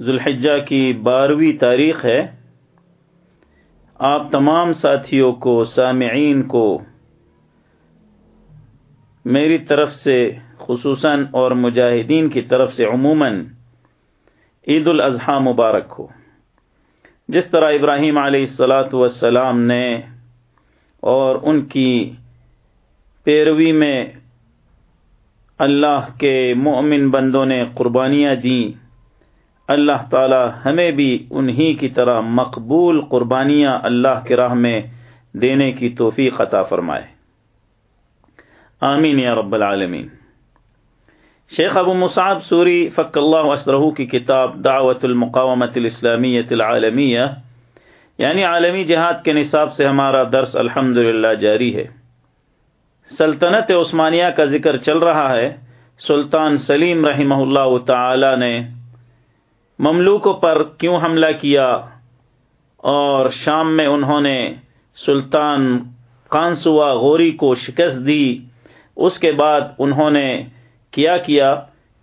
ذوالحجہ کی بارہویں تاریخ ہے۔ آپ تمام ساتھیوں کو، سامعین کو میری طرف سے، خصوصاً اور مجاہدین کی طرف سے عموماً عید الاضحیٰ مبارک ہو۔ جس طرح ابراہیم علیہ السلاۃ والسلام نے اور ان کی پیروی میں اللہ کے مومن بندوں نے قربانیاں دیں اللہ تعالی ہمیں بھی انہی کی طرح مقبول قربانیاں اللہ کے راہ میں دینے کی توفیق عطا فرمائے۔ آمین یا رب العالمین۔ شیخ ابو مصعب سوری فق اللہ وسرہ کی کتاب دعوت المقامت الاسلامیت العالمیہ یعنی عالمی جہاد کے نصاب سے ہمارا درس الحمد جاری ہے۔ سلطنت عثمانیہ کا ذکر چل رہا ہے، سلطان سلیم رحمہ اللہ تعالی نے مملوکوں پر کیوں حملہ کیا؟ اور شام میں انہوں نے سلطان کانسوا غوری کو شکست دی۔ اس کے بعد انہوں نے کیا کیا؟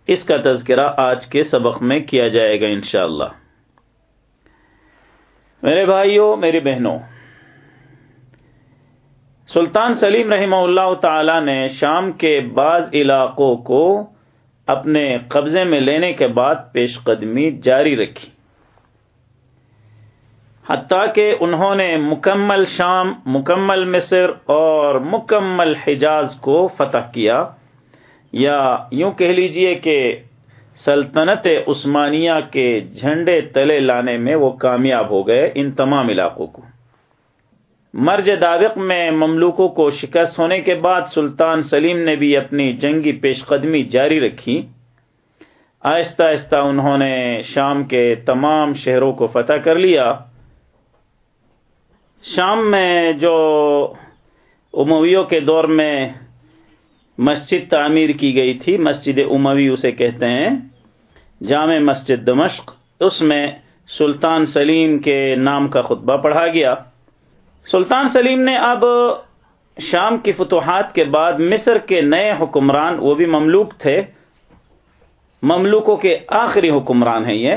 اس کا تذکرہ آج کے سبق میں کیا جائے گا انشاءاللہ۔ میرے بھائیوں، میری بہنوں، سلطان سلیم رحمہ اللہ تعالی نے شام کے بعض علاقوں کو اپنے قبضے میں لینے کے بعد پیش قدمی جاری رکھی۔ حتیٰ کہ انہوں نے مکمل شام، مکمل مصر اور مکمل حجاز کو فتح کیا، یا یوں کہہ لیجیے کہ سلطنت عثمانیہ کے جھنڈے تلے لانے میں وہ کامیاب ہو گئے ان تمام علاقوں کو۔ مرج داوق میں مملوکوں کو شکست ہونے کے بعد سلطان سلیم نے بھی اپنی جنگی پیش قدمی جاری رکھی۔ آہستہ آہستہ انہوں نے شام کے تمام شہروں کو فتح کر لیا۔ شام میں جو امویوں کے دور میں مسجد تعمیر کی گئی تھی، مسجد اموی اسے کہتے ہیں، جامع مسجد دمشق، اس میں سلطان سلیم کے نام کا خطبہ پڑھا گیا۔ سلطان سلیم نے اب شام کی فتوحات کے بعد مصر کے نئے حکمران، وہ بھی مملوک تھے، مملوکوں کے آخری حکمران ہیں یہ،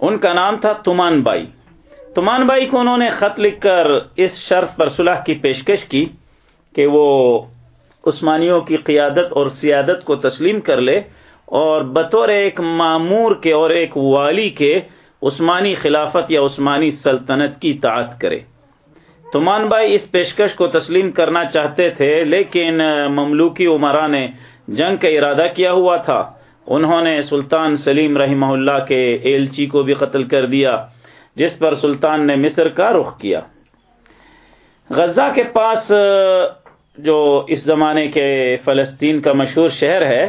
ان کا نام تھا تمان بائی۔ تمان بائی کو انہوں نے خط لکھ کر اس شرط پر صلح کی پیشکش کی کہ وہ عثمانیوں کی قیادت اور سیادت کو تسلیم کر لے اور بطور ایک معمور کے اور ایک والی کے عثمانی خلافت یا عثمانی سلطنت کی اطاعت کرے۔ تمان بھائی، اس پیشکش کو تسلیم کرنا چاہتے تھے، لیکن مملوکی عمرا نے جنگ کا ارادہ کیا ہوا تھا۔ انہوں نے سلطان سلیم رحمہ اللہ کے ایلچی کو بھی قتل کر دیا، جس پر سلطان نے مصر کا رخ کیا۔ غزہ کے پاس جو اس زمانے کے فلسطین کا مشہور شہر ہے،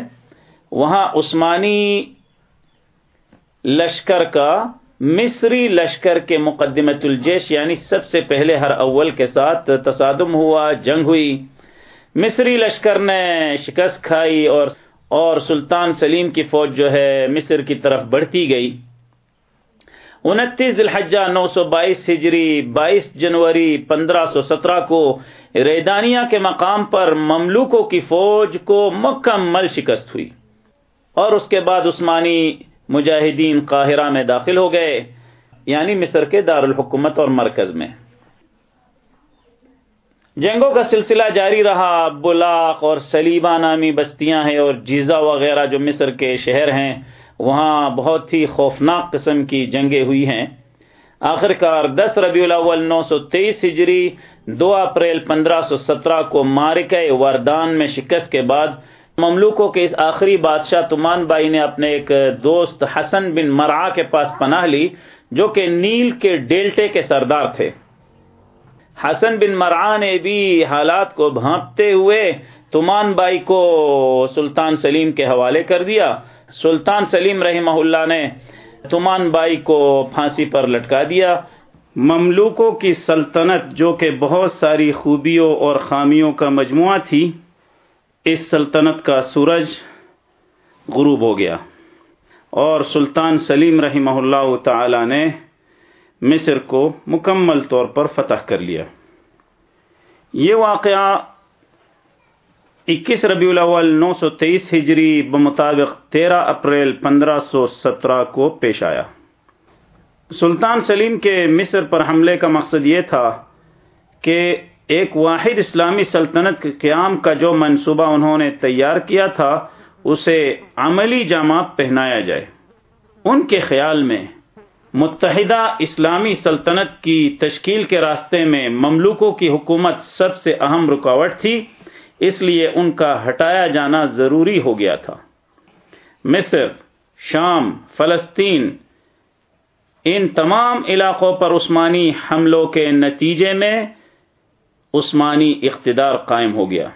وہاں عثمانی لشکر کا مصری لشکر کے مقدمت الجیش یعنی سب سے پہلے ہر اول کے ساتھ تصادم ہوا، جنگ ہوئی۔ مصری لشکر نے شکست کھائی اور اور سلطان سلیم کی فوج جو ہے مصر کی طرف بڑھتی گئی۔ انتیس الحجہ نو سو بائیس ہجری، بائیس جنوری پندرہ سو سترہ کو ریدانیہ کے مقام پر مملوکوں کی فوج کو مکمل شکست ہوئی۔ اور اس کے بعد عثمانی مجاہدین قاہرہ میں داخل ہو گئے یعنی مصر کے دارالحکومت اور مرکز میں۔ جنگوں کا سلسلہ جاری رہا، بلاق اور سلیبہ نامی بستیاں ہیں اور جیزا وغیرہ جو مصر کے شہر ہیں، وہاں بہت ہی خوفناک قسم کی جنگیں ہوئی ہیں۔ آخر کار دس ربیع الاول نو سو تیئیس ہجری دو اپریل پندرہ سو سترہ کو مارکہ وردان میں شکست کے بعد مملوکوں کے اس آخری بادشاہ تمان بائی نے اپنے ایک دوست حسن بن مرعا کے پاس پناہ لی، جو کہ نیل کے ڈیلٹے کے سردار تھے۔ حسن بن مرعا نے بھی حالات کو بھانپتے ہوئے تمان بائی کو سلطان سلیم کے حوالے کر دیا۔ سلطان سلیم رحمہ اللہ نے تمان بائی کو پھانسی پر لٹکا دیا۔ مملوکوں کی سلطنت، جو کہ بہت ساری خوبیوں اور خامیوں کا مجموعہ تھی اس سلطنت کا سورج غروب ہو گیا۔ اور سلطان سلیم رحمہ اللہ تعالی نے مصر کو مکمل طور پر فتح کر لیا۔ یہ واقعہ اکیس ربیع الاول نو سو تیئیس ہجری بمطابق تیرہ اپریل پندرہ سو سترہ کو پیش آیا۔ سلطان سلیم کے مصر پر حملے کا مقصد یہ تھا کہ ایک واحد اسلامی سلطنت کے قیام کا جو منصوبہ انہوں نے تیار کیا تھا، اسے عملی جامع پہنایا جائے۔ ان کے خیال میں، متحدہ اسلامی سلطنت کی تشکیل کے راستے میں مملوکوں کی حکومت سب سے اہم رکاوٹ تھی، اس لیے ان کا ہٹایا جانا ضروری ہو گیا تھا۔ مصر، شام، فلسطین، ان تمام علاقوں پر عثمانی حملوں کے نتیجے میں عثمانی اقتدار قائم ہو گیا۔